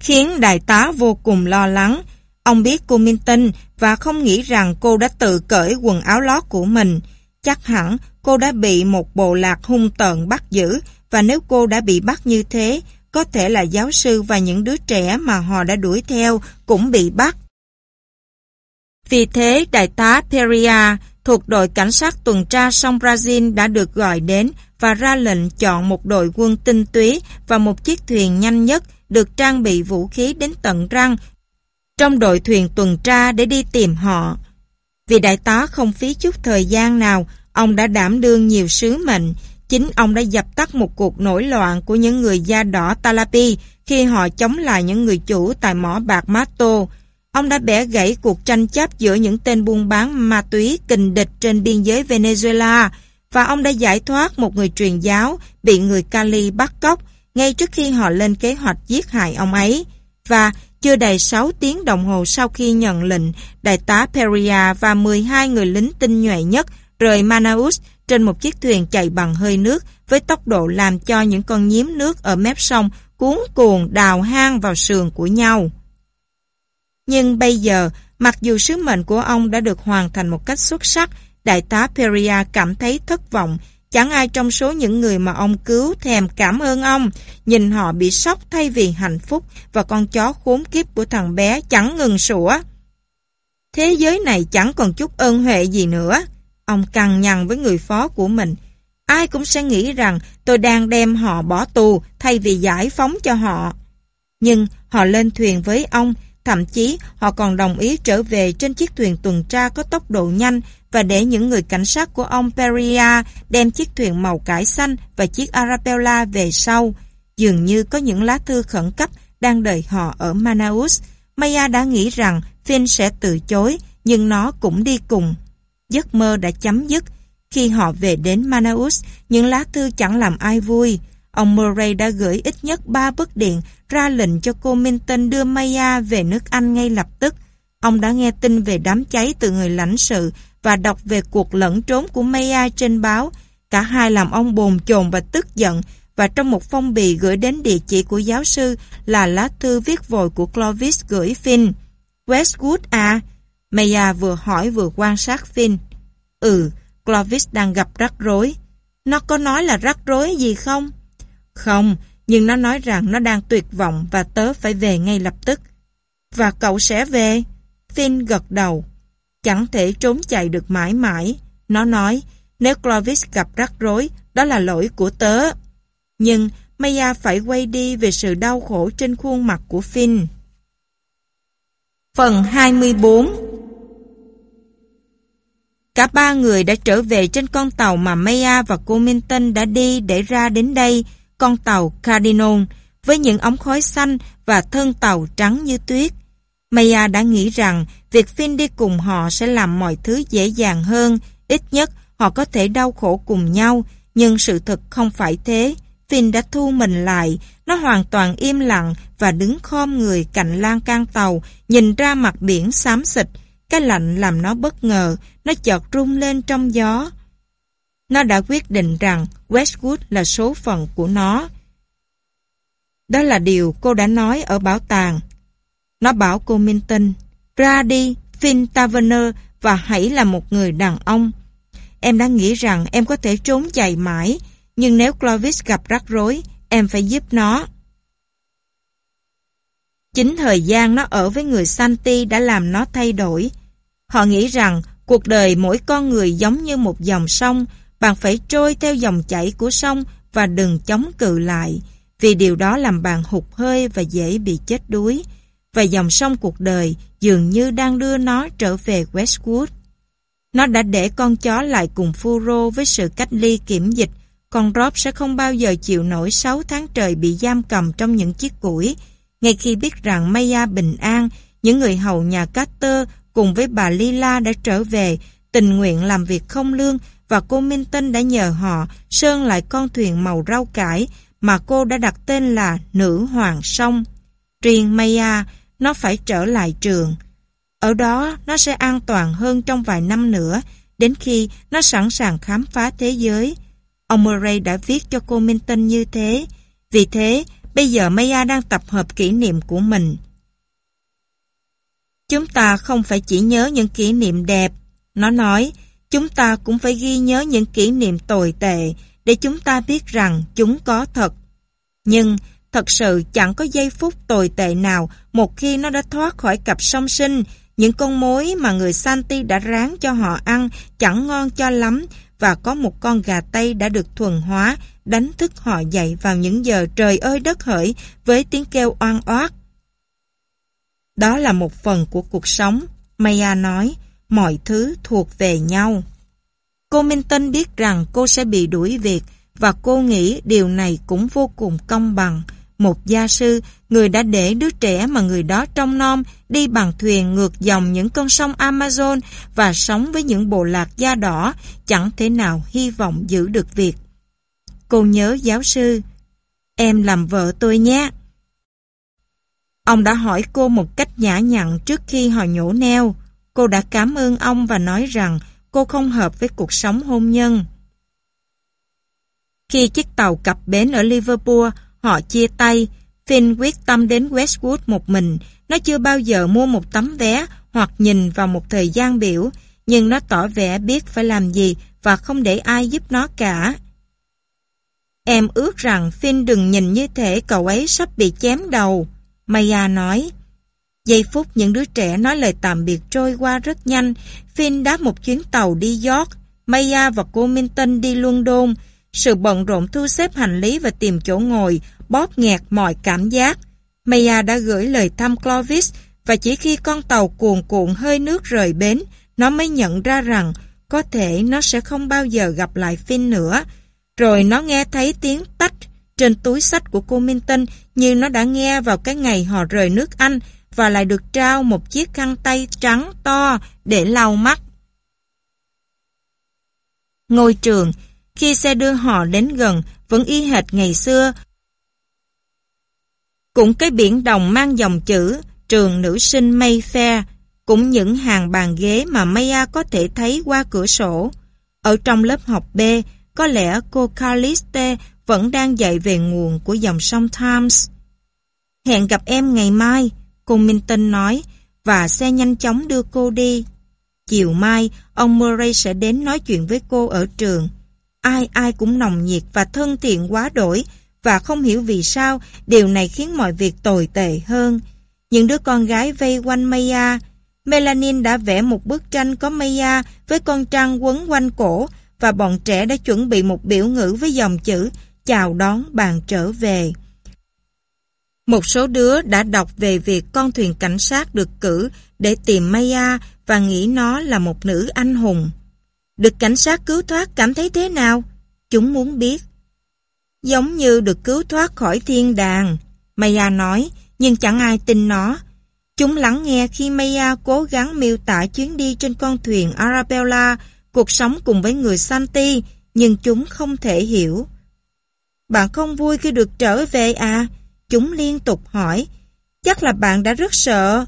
khiến đại tá vô cùng lo lắng. Ông biết cô Minton và không nghĩ rằng cô đã tự cởi quần áo lót của mình. Chắc hẳn cô đã bị một bộ lạc hung tợn bắt giữ và nếu cô đã bị bắt như thế có thể là giáo sư và những đứa trẻ mà họ đã đuổi theo cũng bị bắt. Vì thế, đại tá Peria thuộc đội cảnh sát tuần tra sông Brazil đã được gọi đến và ra lệnh chọn một đội quân tinh túy và một chiếc thuyền nhanh nhất được trang bị vũ khí đến tận răng trong đội thuyền tuần tra để đi tìm họ. Vì đại tá không phí chút thời gian nào, ông đã đảm đương nhiều sứ mệnh, chính ông đã dập tắt một cuộc nổi loạn của những người da đỏ Talapi khi họ chống lại những người chủ tại mỏ bạc Mato. Ông đã bẻ gãy cuộc tranh chấp giữa những tên buôn bán ma túy kình địch trên biên giới Venezuela và ông đã giải thoát một người truyền giáo bị người Cali bắt cóc ngay trước khi họ lên kế hoạch giết hại ông ấy. Và chưa đầy 6 tiếng đồng hồ sau khi nhận lệnh, đại tá Peria và 12 người lính tinh nhuệ nhất rời Manaus trên một chiếc thuyền chạy bằng hơi nước với tốc độ làm cho những con nhím nước ở mép sông cuốn cuồng đào hang vào sườn của nhau. Nhưng bây giờ, mặc dù sứ mệnh của ông đã được hoàn thành một cách xuất sắc, đại tá Peria cảm thấy thất vọng. Chẳng ai trong số những người mà ông cứu thèm cảm ơn ông, nhìn họ bị sốc thay vì hạnh phúc và con chó khốn kiếp của thằng bé chẳng ngừng sủa. Thế giới này chẳng còn chút ơn huệ gì nữa. Ông cằn nhằn với người phó của mình. Ai cũng sẽ nghĩ rằng tôi đang đem họ bỏ tù thay vì giải phóng cho họ. Nhưng họ lên thuyền với ông, thậm chí họ còn đồng ý trở về trên chiếc thuyền tuần tra có tốc độ nhanh và để những người cảnh sát của ông Peria đem chiếc thuyền màu cải xanh và chiếc Arabella về sau. Dường như có những lá thư khẩn cấp đang đợi họ ở Manaus. Maya đã nghĩ rằng Finn sẽ từ chối, nhưng nó cũng đi cùng. Giấc mơ đã chấm dứt. Khi họ về đến Manaus, những lá thư chẳng làm ai vui. Ông Murray đã gửi ít nhất 3 bức điện ra lệnh cho cô Minton đưa Maya về nước Anh ngay lập tức. Ông đã nghe tin về đám cháy từ người lãnh sự và đọc về cuộc lẫn trốn của Maya trên báo. Cả hai làm ông bồn chồn và tức giận và trong một phong bì gửi đến địa chỉ của giáo sư là lá thư viết vội của Clovis gửi Finn. Westwood à, Maya vừa hỏi vừa quan sát Finn. Ừ, Clovis đang gặp rắc rối. Nó có nói là rắc rối gì không? Không, nhưng nó nói rằng nó đang tuyệt vọng và tớ phải về ngay lập tức. Và cậu sẽ về? Finn gật đầu. Chẳng thể trốn chạy được mãi mãi. Nó nói, nếu Clovis gặp rắc rối, đó là lỗi của tớ. Nhưng Maya phải quay đi về sự đau khổ trên khuôn mặt của Finn. Phần 24 Cả ba người đã trở về trên con tàu mà Maya và cô Minton đã đi để ra đến đây, con tàu Cardinal, với những ống khói xanh và thân tàu trắng như tuyết. Maya đã nghĩ rằng việc Finn đi cùng họ sẽ làm mọi thứ dễ dàng hơn, ít nhất họ có thể đau khổ cùng nhau, nhưng sự thật không phải thế. Finn đã thu mình lại, nó hoàn toàn im lặng và đứng khom người cạnh lan can tàu, nhìn ra mặt biển xám xịt, cái lạnh làm nó bất ngờ, nó chợt rung lên trong gió. Nó đã quyết định rằng Westwood là số phận của nó. Đó là điều cô đã nói ở bảo tàng. Nó bảo cô minh tinh, ra đi, Finn Taverner và hãy là một người đàn ông. Em đã nghĩ rằng em có thể trốn chạy mãi, nhưng nếu Clovis gặp rắc rối, em phải giúp nó. Chính thời gian nó ở với người Santi đã làm nó thay đổi. Họ nghĩ rằng cuộc đời mỗi con người giống như một dòng sông, bạn phải trôi theo dòng chảy của sông và đừng chống cự lại, vì điều đó làm bạn hụt hơi và dễ bị chết đuối. Và dòng sông cuộc đời dường như đang đưa nó trở về Westwood. Nó đã để con chó lại cùng Furo với sự cách ly kiểm dịch. Con Rob sẽ không bao giờ chịu nổi 6 tháng trời bị giam cầm trong những chiếc củi. Ngay khi biết rằng Maya bình an, những người hầu nhà Carter cùng với bà Lila đã trở về, tình nguyện làm việc không lương và cô Minh đã nhờ họ sơn lại con thuyền màu rau cải mà cô đã đặt tên là Nữ Hoàng Sông. Triền Maya, nó phải trở lại trường. Ở đó, nó sẽ an toàn hơn trong vài năm nữa, đến khi nó sẵn sàng khám phá thế giới. Ông Murray đã viết cho cô Minh như thế. Vì thế, bây giờ Maya đang tập hợp kỷ niệm của mình. Chúng ta không phải chỉ nhớ những kỷ niệm đẹp. Nó nói, chúng ta cũng phải ghi nhớ những kỷ niệm tồi tệ để chúng ta biết rằng chúng có thật. Nhưng, thật sự chẳng có giây phút tồi tệ nào một khi nó đã thoát khỏi cặp song sinh, những con mối mà người Santi đã ráng cho họ ăn chẳng ngon cho lắm và có một con gà tây đã được thuần hóa đánh thức họ dậy vào những giờ trời ơi đất hỡi với tiếng kêu oan oát. Đó là một phần của cuộc sống. Maya nói, mọi thứ thuộc về nhau. Cô Minh Tinh biết rằng cô sẽ bị đuổi việc và cô nghĩ điều này cũng vô cùng công bằng. Một gia sư, người đã để đứa trẻ mà người đó trong non đi bằng thuyền ngược dòng những con sông Amazon và sống với những bộ lạc da đỏ, chẳng thể nào hy vọng giữ được việc. Cô nhớ giáo sư, em làm vợ tôi nhé. Ông đã hỏi cô một cách nhã nhặn trước khi họ nhổ neo. Cô đã cảm ơn ông và nói rằng cô không hợp với cuộc sống hôn nhân. Khi chiếc tàu cập bến ở Liverpool, họ chia tay. Finn quyết tâm đến Westwood một mình. Nó chưa bao giờ mua một tấm vé hoặc nhìn vào một thời gian biểu, nhưng nó tỏ vẻ biết phải làm gì và không để ai giúp nó cả. Em ước rằng Finn đừng nhìn như thể cậu ấy sắp bị chém đầu. Maya nói. Giây phút những đứa trẻ nói lời tạm biệt trôi qua rất nhanh. Finn đáp một chuyến tàu đi York. Maya và cô Minton đi London. Sự bận rộn thu xếp hành lý và tìm chỗ ngồi bóp nghẹt mọi cảm giác. Maya đã gửi lời thăm Clovis và chỉ khi con tàu cuồn cuộn hơi nước rời bến, nó mới nhận ra rằng có thể nó sẽ không bao giờ gặp lại Finn nữa. Rồi nó nghe thấy tiếng tách trên túi sách của cô Minh như nó đã nghe vào cái ngày họ rời nước Anh và lại được trao một chiếc khăn tay trắng to để lau mắt. Ngôi trường, khi xe đưa họ đến gần, vẫn y hệt ngày xưa. Cũng cái biển đồng mang dòng chữ trường nữ sinh Mayfair, cũng những hàng bàn ghế mà Maya có thể thấy qua cửa sổ. Ở trong lớp học B, có lẽ cô Caliste vẫn đang dạy về nguồn của dòng sông Thames. Hẹn gặp em ngày mai, cô Minton nói, và xe nhanh chóng đưa cô đi. Chiều mai, ông Murray sẽ đến nói chuyện với cô ở trường. Ai ai cũng nồng nhiệt và thân thiện quá đổi, và không hiểu vì sao điều này khiến mọi việc tồi tệ hơn. Những đứa con gái vây quanh Maya, Melanin đã vẽ một bức tranh có Maya với con trăng quấn quanh cổ, và bọn trẻ đã chuẩn bị một biểu ngữ với dòng chữ chào đón bạn trở về. Một số đứa đã đọc về việc con thuyền cảnh sát được cử để tìm Maya và nghĩ nó là một nữ anh hùng. Được cảnh sát cứu thoát cảm thấy thế nào? Chúng muốn biết. Giống như được cứu thoát khỏi thiên đàng, Maya nói, nhưng chẳng ai tin nó. Chúng lắng nghe khi Maya cố gắng miêu tả chuyến đi trên con thuyền Arabella, cuộc sống cùng với người Santi, nhưng chúng không thể hiểu. Bạn không vui khi được trở về à? Chúng liên tục hỏi. Chắc là bạn đã rất sợ.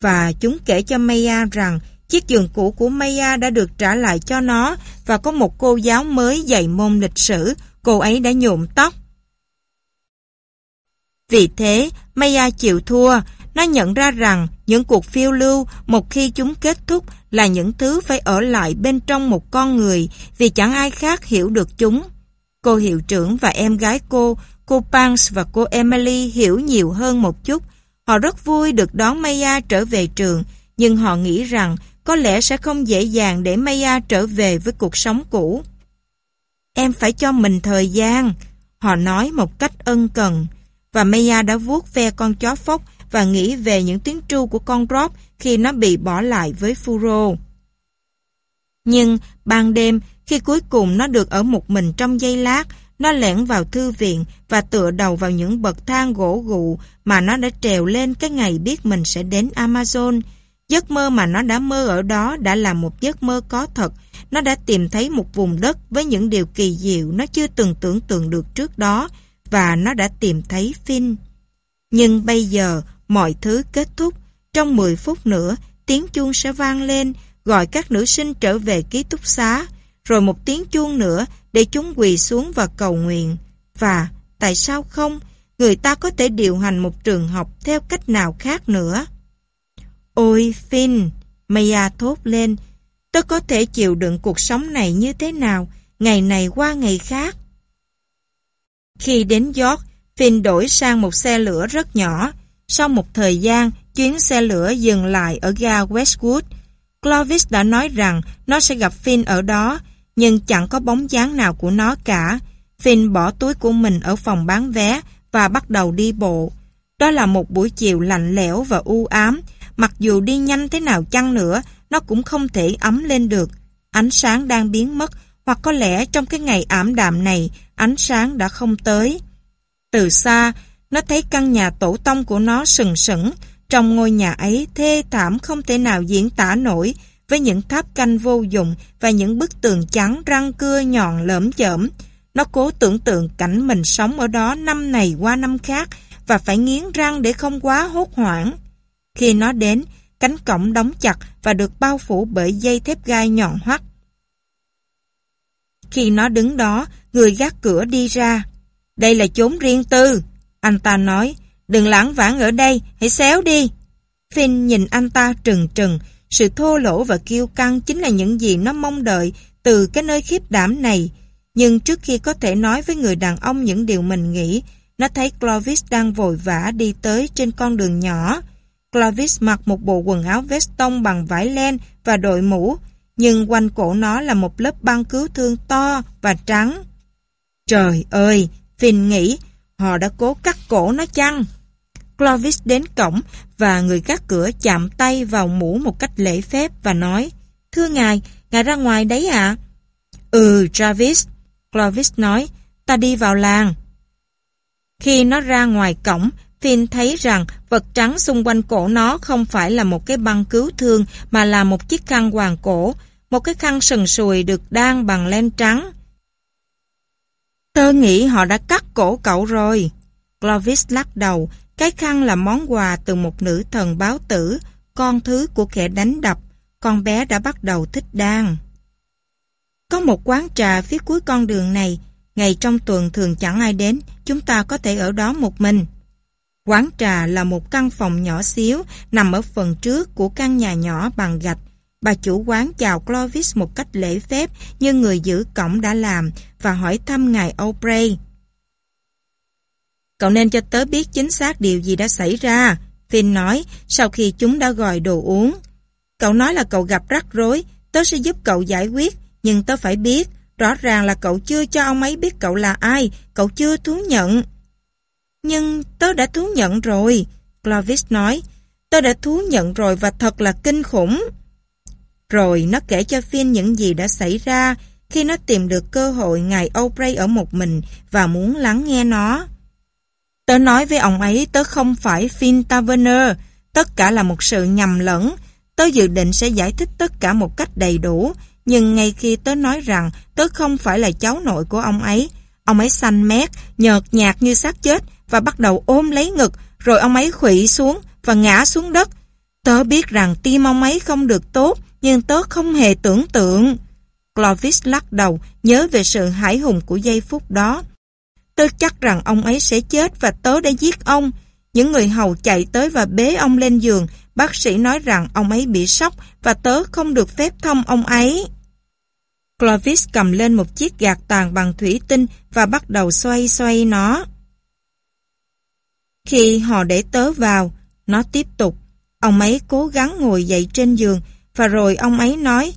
Và chúng kể cho Maya rằng chiếc giường cũ của Maya đã được trả lại cho nó và có một cô giáo mới dạy môn lịch sử. Cô ấy đã nhuộm tóc. Vì thế, Maya chịu thua. Nó nhận ra rằng những cuộc phiêu lưu một khi chúng kết thúc là những thứ phải ở lại bên trong một con người vì chẳng ai khác hiểu được chúng. Cô hiệu trưởng và em gái cô, cô Pans và cô Emily hiểu nhiều hơn một chút. Họ rất vui được đón Maya trở về trường, nhưng họ nghĩ rằng có lẽ sẽ không dễ dàng để Maya trở về với cuộc sống cũ. Em phải cho mình thời gian, họ nói một cách ân cần. Và Maya đã vuốt ve con chó phốc và nghĩ về những tiếng tru của con Rob khi nó bị bỏ lại với Furo. Nhưng ban đêm, khi cuối cùng nó được ở một mình trong giây lát, nó lẻn vào thư viện và tựa đầu vào những bậc thang gỗ gụ mà nó đã trèo lên cái ngày biết mình sẽ đến Amazon. Giấc mơ mà nó đã mơ ở đó đã là một giấc mơ có thật. Nó đã tìm thấy một vùng đất với những điều kỳ diệu nó chưa từng tưởng tượng được trước đó và nó đã tìm thấy Finn. Nhưng bây giờ, mọi thứ kết thúc. Trong 10 phút nữa, tiếng chuông sẽ vang lên gọi các nữ sinh trở về ký túc xá, rồi một tiếng chuông nữa để chúng quỳ xuống và cầu nguyện. Và tại sao không, người ta có thể điều hành một trường học theo cách nào khác nữa? Ôi Finn, Maya thốt lên, tôi có thể chịu đựng cuộc sống này như thế nào, ngày này qua ngày khác. Khi đến York, Finn đổi sang một xe lửa rất nhỏ. Sau một thời gian, chuyến xe lửa dừng lại ở ga Westwood, Clovis đã nói rằng nó sẽ gặp Finn ở đó, nhưng chẳng có bóng dáng nào của nó cả. Finn bỏ túi của mình ở phòng bán vé và bắt đầu đi bộ. Đó là một buổi chiều lạnh lẽo và u ám, mặc dù đi nhanh thế nào chăng nữa, nó cũng không thể ấm lên được. Ánh sáng đang biến mất, hoặc có lẽ trong cái ngày ảm đạm này, ánh sáng đã không tới. Từ xa, nó thấy căn nhà tổ tông của nó sừng sững, trong ngôi nhà ấy thê thảm không thể nào diễn tả nổi với những tháp canh vô dụng và những bức tường trắng răng cưa nhọn lởm chởm. Nó cố tưởng tượng cảnh mình sống ở đó năm này qua năm khác và phải nghiến răng để không quá hốt hoảng. Khi nó đến, cánh cổng đóng chặt và được bao phủ bởi dây thép gai nhọn hoắt. Khi nó đứng đó, người gác cửa đi ra. Đây là chốn riêng tư, anh ta nói, đừng lãng vãng ở đây, hãy xéo đi. Finn nhìn anh ta trừng trừng, sự thô lỗ và kiêu căng chính là những gì nó mong đợi từ cái nơi khiếp đảm này. Nhưng trước khi có thể nói với người đàn ông những điều mình nghĩ, nó thấy Clovis đang vội vã đi tới trên con đường nhỏ. Clovis mặc một bộ quần áo veston bằng vải len và đội mũ, nhưng quanh cổ nó là một lớp băng cứu thương to và trắng. Trời ơi, Finn nghĩ, họ đã cố cắt cổ nó chăng? Clovis đến cổng và người gác cửa chạm tay vào mũ một cách lễ phép và nói Thưa ngài, ngài ra ngoài đấy ạ. À? Ừ, Travis, Clovis nói, ta đi vào làng. Khi nó ra ngoài cổng, Finn thấy rằng vật trắng xung quanh cổ nó không phải là một cái băng cứu thương mà là một chiếc khăn hoàng cổ, một cái khăn sần sùi được đan bằng len trắng. Tớ nghĩ họ đã cắt cổ cậu rồi. Clovis lắc đầu, cái khăn là món quà từ một nữ thần báo tử, con thứ của kẻ đánh đập, con bé đã bắt đầu thích đan. Có một quán trà phía cuối con đường này, ngày trong tuần thường chẳng ai đến, chúng ta có thể ở đó một mình. Quán trà là một căn phòng nhỏ xíu nằm ở phần trước của căn nhà nhỏ bằng gạch. Bà chủ quán chào Clovis một cách lễ phép như người giữ cổng đã làm và hỏi thăm ngài Aubrey. Cậu nên cho tớ biết chính xác điều gì đã xảy ra. Finn nói, sau khi chúng đã gọi đồ uống. Cậu nói là cậu gặp rắc rối, tớ sẽ giúp cậu giải quyết, nhưng tớ phải biết, rõ ràng là cậu chưa cho ông ấy biết cậu là ai, cậu chưa thú nhận. Nhưng tớ đã thú nhận rồi, Clovis nói. Tớ đã thú nhận rồi và thật là kinh khủng. Rồi nó kể cho Finn những gì đã xảy ra khi nó tìm được cơ hội ngài Aubrey ở một mình và muốn lắng nghe nó. Tớ nói với ông ấy tớ không phải Finn Taverner, tất cả là một sự nhầm lẫn. Tớ dự định sẽ giải thích tất cả một cách đầy đủ, nhưng ngay khi tớ nói rằng tớ không phải là cháu nội của ông ấy, ông ấy xanh mét, nhợt nhạt như xác chết và bắt đầu ôm lấy ngực, rồi ông ấy khủy xuống và ngã xuống đất. Tớ biết rằng tim ông ấy không được tốt, nhưng tớ không hề tưởng tượng. Clovis lắc đầu, nhớ về sự hãi hùng của giây phút đó. Tớ chắc rằng ông ấy sẽ chết và tớ đã giết ông. Những người hầu chạy tới và bế ông lên giường. Bác sĩ nói rằng ông ấy bị sốc và tớ không được phép thăm ông ấy. Clovis cầm lên một chiếc gạt tàn bằng thủy tinh và bắt đầu xoay xoay nó. Khi họ để tớ vào, nó tiếp tục. Ông ấy cố gắng ngồi dậy trên giường và rồi ông ấy nói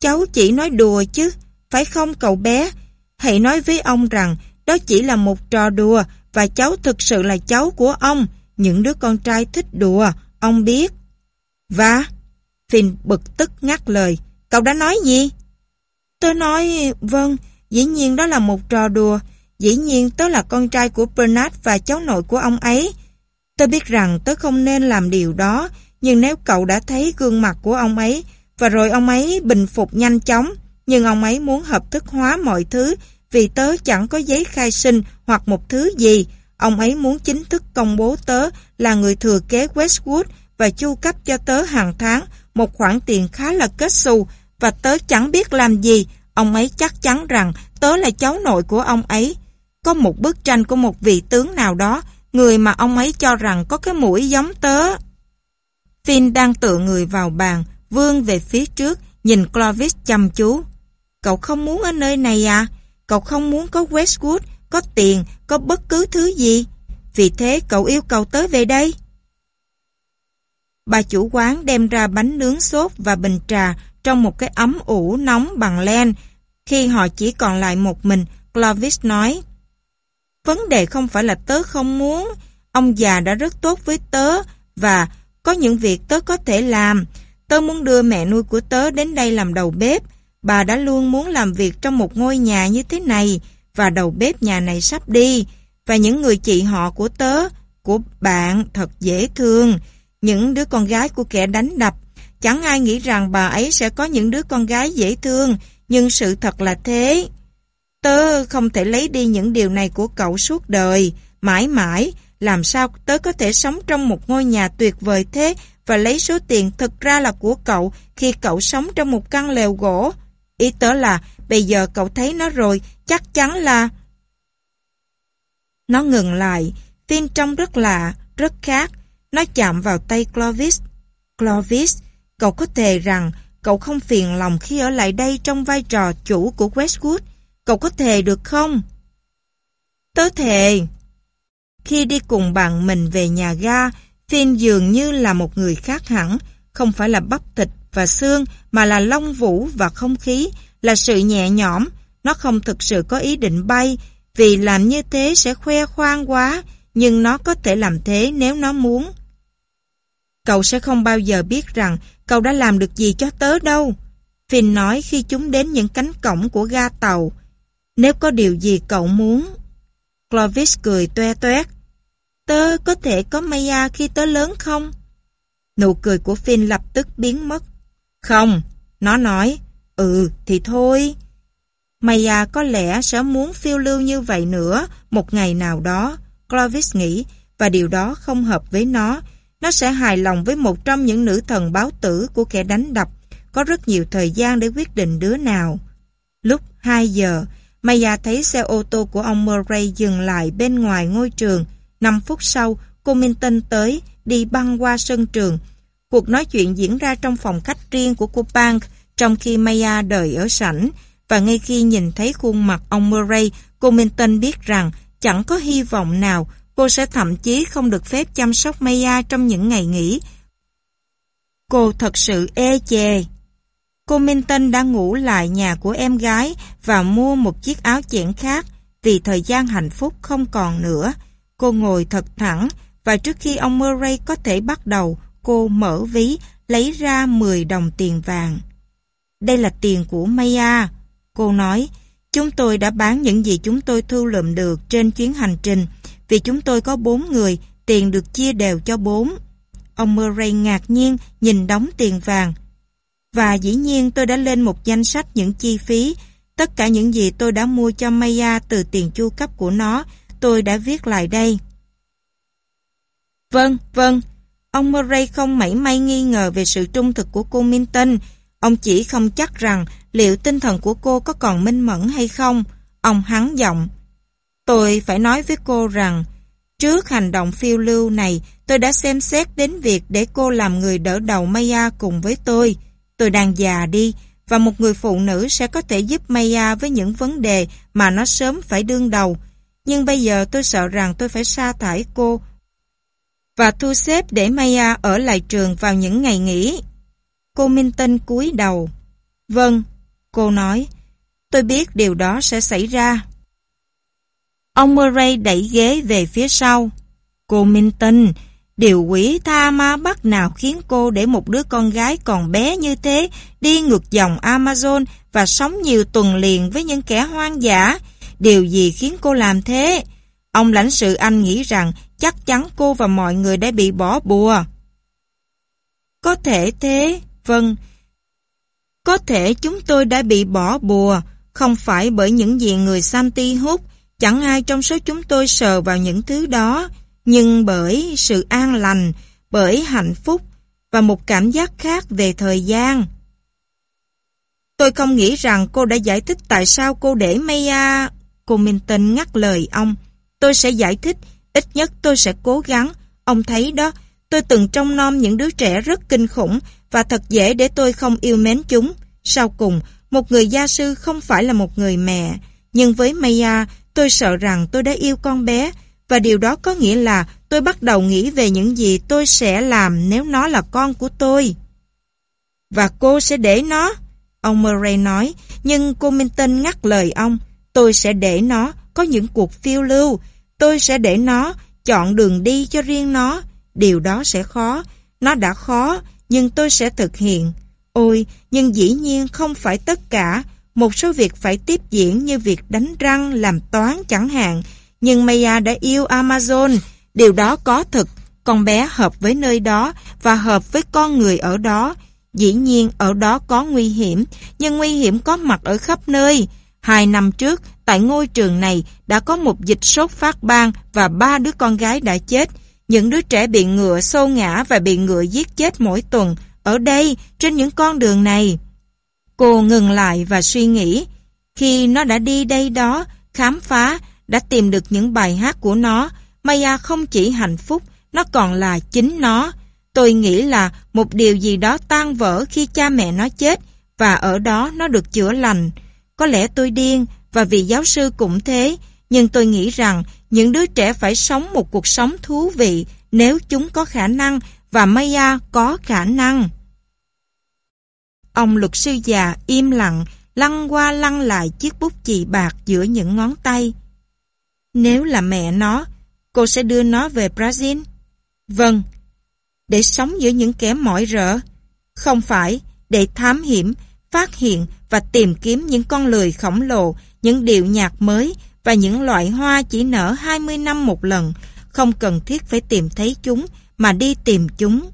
Cháu chỉ nói đùa chứ, phải không cậu bé? Hãy nói với ông rằng đó chỉ là một trò đùa và cháu thực sự là cháu của ông. Những đứa con trai thích đùa, ông biết. Và? Finn bực tức ngắt lời. Cậu đã nói gì? tôi nói, vâng, dĩ nhiên đó là một trò đùa. Dĩ nhiên tớ là con trai của Bernard và cháu nội của ông ấy. tôi biết rằng tớ không nên làm điều đó, nhưng nếu cậu đã thấy gương mặt của ông ấy, và rồi ông ấy bình phục nhanh chóng, nhưng ông ấy muốn hợp thức hóa mọi thứ vì tớ chẳng có giấy khai sinh hoặc một thứ gì. Ông ấy muốn chính thức công bố tớ là người thừa kế Westwood và chu cấp cho tớ hàng tháng một khoản tiền khá là kết xù và tớ chẳng biết làm gì. Ông ấy chắc chắn rằng tớ là cháu nội của ông ấy. Có một bức tranh của một vị tướng nào đó, người mà ông ấy cho rằng có cái mũi giống tớ. Finn đang tựa người vào bàn, vươn về phía trước, nhìn Clovis chăm chú. Cậu không muốn ở nơi này à? Cậu không muốn có Westwood, có tiền, có bất cứ thứ gì. Vì thế cậu yêu cầu tớ về đây. Bà chủ quán đem ra bánh nướng sốt và bình trà trong một cái ấm ủ nóng bằng len. Khi họ chỉ còn lại một mình, Clovis nói Vấn đề không phải là tớ không muốn. Ông già đã rất tốt với tớ và có những việc tớ có thể làm. Tớ muốn đưa mẹ nuôi của tớ đến đây làm đầu bếp Bà đã luôn muốn làm việc trong một ngôi nhà như thế này và đầu bếp nhà này sắp đi. Và những người chị họ của tớ, của bạn thật dễ thương. Những đứa con gái của kẻ đánh đập. Chẳng ai nghĩ rằng bà ấy sẽ có những đứa con gái dễ thương Nhưng sự thật là thế. Tớ không thể lấy đi những điều này của cậu suốt đời. Mãi mãi Làm sao tớ có thể sống trong một ngôi nhà tuyệt vời thế Và lấy số tiền thực ra là của cậu Khi cậu sống trong một căn lều gỗ? Ý tớ là bây giờ cậu thấy nó rồi, chắc chắn là... Nó ngừng lại, Tin trông rất lạ, rất khác. Nó chạm vào tay Clovis. Clovis, cậu có thề rằng cậu không phiền lòng khi ở lại đây trong vai trò chủ của Westwood. Cậu có thề được không? Tớ thề. Khi đi cùng bạn mình về nhà ga, Finn dường như là một người khác hẳn, không phải là bắp thịt và xương mà là long vũ và không khí, là sự nhẹ nhõm. Nó không thực sự có ý định bay vì làm như thế sẽ khoe khoang quá nhưng nó có thể làm thế nếu nó muốn. Cậu sẽ không bao giờ biết rằng cậu đã làm được gì cho tớ đâu. Finn nói khi chúng đến những cánh cổng của ga tàu. Nếu có điều gì cậu muốn... Clovis cười toe toét. Tớ có thể có Maya khi tớ lớn không? Nụ cười của Finn lập tức biến mất. Không, nó nói, ừ thì thôi. Maya à, có lẽ sẽ muốn phiêu lưu như vậy nữa một ngày nào đó, Clovis nghĩ, và điều đó không hợp với nó. Nó sẽ hài lòng với một trong những nữ thần báo tử của kẻ đánh đập, có rất nhiều thời gian để quyết định đứa nào. Lúc 2 giờ, Maya à thấy xe ô tô của ông Murray dừng lại bên ngoài ngôi trường. 5 phút sau, cô Minton tới, đi băng qua sân trường, Cuộc nói chuyện diễn ra trong phòng khách riêng của cô Bank trong khi Maya đợi ở sảnh và ngay khi nhìn thấy khuôn mặt ông Murray, cô Minton biết rằng chẳng có hy vọng nào cô sẽ thậm chí không được phép chăm sóc Maya trong những ngày nghỉ. Cô thật sự e chề. Cô Minton đã ngủ lại nhà của em gái và mua một chiếc áo chẽn khác vì thời gian hạnh phúc không còn nữa. Cô ngồi thật thẳng và trước khi ông Murray có thể bắt đầu, cô mở ví, lấy ra 10 đồng tiền vàng. Đây là tiền của Maya, cô nói. Chúng tôi đã bán những gì chúng tôi thu lượm được trên chuyến hành trình. Vì chúng tôi có bốn người, tiền được chia đều cho bốn. Ông Murray ngạc nhiên nhìn đóng tiền vàng. Và dĩ nhiên tôi đã lên một danh sách những chi phí. Tất cả những gì tôi đã mua cho Maya từ tiền chu cấp của nó, tôi đã viết lại đây. Vâng, vâng, Ông Murray không mảy may nghi ngờ về sự trung thực của cô Minton. Ông chỉ không chắc rằng liệu tinh thần của cô có còn minh mẫn hay không. Ông hắn giọng. Tôi phải nói với cô rằng, trước hành động phiêu lưu này, tôi đã xem xét đến việc để cô làm người đỡ đầu Maya cùng với tôi. Tôi đang già đi, và một người phụ nữ sẽ có thể giúp Maya với những vấn đề mà nó sớm phải đương đầu. Nhưng bây giờ tôi sợ rằng tôi phải sa thải cô và thu xếp để Maya ở lại trường vào những ngày nghỉ. Cô Minh Tinh cúi đầu. Vâng, cô nói. Tôi biết điều đó sẽ xảy ra. Ông Murray đẩy ghế về phía sau. Cô Minh Tinh, điều quỷ tha ma bắt nào khiến cô để một đứa con gái còn bé như thế đi ngược dòng Amazon và sống nhiều tuần liền với những kẻ hoang dã? Điều gì khiến cô làm thế? Ông lãnh sự Anh nghĩ rằng chắc chắn cô và mọi người đã bị bỏ bùa. Có thể thế, vâng. Có thể chúng tôi đã bị bỏ bùa, không phải bởi những gì người Santi hút, chẳng ai trong số chúng tôi sờ vào những thứ đó, nhưng bởi sự an lành, bởi hạnh phúc và một cảm giác khác về thời gian. Tôi không nghĩ rằng cô đã giải thích tại sao cô để Maya... Cô Minh Tinh ngắt lời ông. Tôi sẽ giải thích, ít nhất tôi sẽ cố gắng. Ông thấy đó, tôi từng trông nom những đứa trẻ rất kinh khủng và thật dễ để tôi không yêu mến chúng. Sau cùng, một người gia sư không phải là một người mẹ. Nhưng với Maya, tôi sợ rằng tôi đã yêu con bé và điều đó có nghĩa là tôi bắt đầu nghĩ về những gì tôi sẽ làm nếu nó là con của tôi. Và cô sẽ để nó, ông Murray nói, nhưng cô Minton ngắt lời ông, tôi sẽ để nó, có những cuộc phiêu lưu, tôi sẽ để nó chọn đường đi cho riêng nó. Điều đó sẽ khó, nó đã khó, nhưng tôi sẽ thực hiện. Ôi, nhưng dĩ nhiên không phải tất cả, một số việc phải tiếp diễn như việc đánh răng, làm toán chẳng hạn. Nhưng Maya đã yêu Amazon, điều đó có thực. Con bé hợp với nơi đó và hợp với con người ở đó. Dĩ nhiên ở đó có nguy hiểm, nhưng nguy hiểm có mặt ở khắp nơi. Hai năm trước, Tại ngôi trường này đã có một dịch sốt phát ban và ba đứa con gái đã chết. Những đứa trẻ bị ngựa xô ngã và bị ngựa giết chết mỗi tuần ở đây, trên những con đường này. Cô ngừng lại và suy nghĩ. Khi nó đã đi đây đó, khám phá, đã tìm được những bài hát của nó, Maya không chỉ hạnh phúc, nó còn là chính nó. Tôi nghĩ là một điều gì đó tan vỡ khi cha mẹ nó chết và ở đó nó được chữa lành. Có lẽ tôi điên, và vị giáo sư cũng thế, nhưng tôi nghĩ rằng những đứa trẻ phải sống một cuộc sống thú vị nếu chúng có khả năng và Maya có khả năng. Ông luật sư già im lặng, lăn qua lăn lại chiếc bút chì bạc giữa những ngón tay. Nếu là mẹ nó, cô sẽ đưa nó về Brazil. Vâng, để sống giữa những kẻ mỏi rỡ. Không phải, để thám hiểm, phát hiện và tìm kiếm những con lười khổng lồ những điệu nhạc mới và những loại hoa chỉ nở 20 năm một lần, không cần thiết phải tìm thấy chúng mà đi tìm chúng.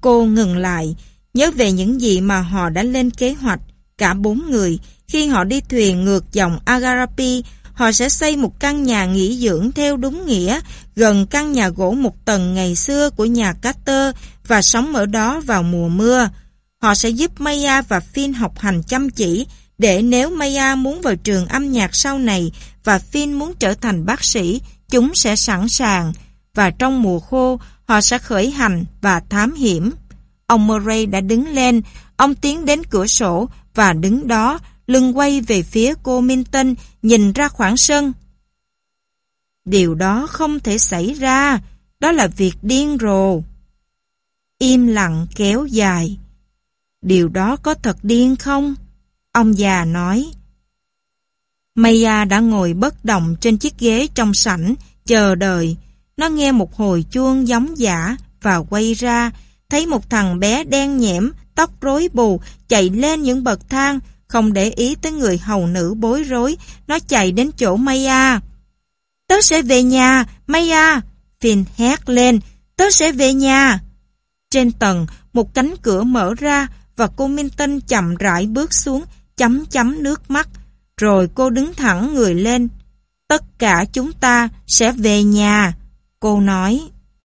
Cô ngừng lại, nhớ về những gì mà họ đã lên kế hoạch, cả bốn người, khi họ đi thuyền ngược dòng Agarapi, họ sẽ xây một căn nhà nghỉ dưỡng theo đúng nghĩa, gần căn nhà gỗ một tầng ngày xưa của nhà Carter và sống ở đó vào mùa mưa. Họ sẽ giúp Maya và Finn học hành chăm chỉ để nếu Maya muốn vào trường âm nhạc sau này và Finn muốn trở thành bác sĩ, chúng sẽ sẵn sàng. Và trong mùa khô, họ sẽ khởi hành và thám hiểm. Ông Murray đã đứng lên, ông tiến đến cửa sổ và đứng đó, lưng quay về phía cô Minton, nhìn ra khoảng sân. Điều đó không thể xảy ra, đó là việc điên rồ. Im lặng kéo dài. Điều đó có thật điên không? Ông già nói, Maya đã ngồi bất động trên chiếc ghế trong sảnh, chờ đợi. Nó nghe một hồi chuông giống giả và quay ra, thấy một thằng bé đen nhẽm, tóc rối bù, chạy lên những bậc thang, không để ý tới người hầu nữ bối rối, nó chạy đến chỗ Maya. Tớ sẽ về nhà, Maya! Finn hét lên, tớ sẽ về nhà! Trên tầng, một cánh cửa mở ra và cô Minton chậm rãi bước xuống, chấm chấm nước mắt, rồi cô đứng thẳng người lên. Tất cả chúng ta sẽ về nhà, cô nói.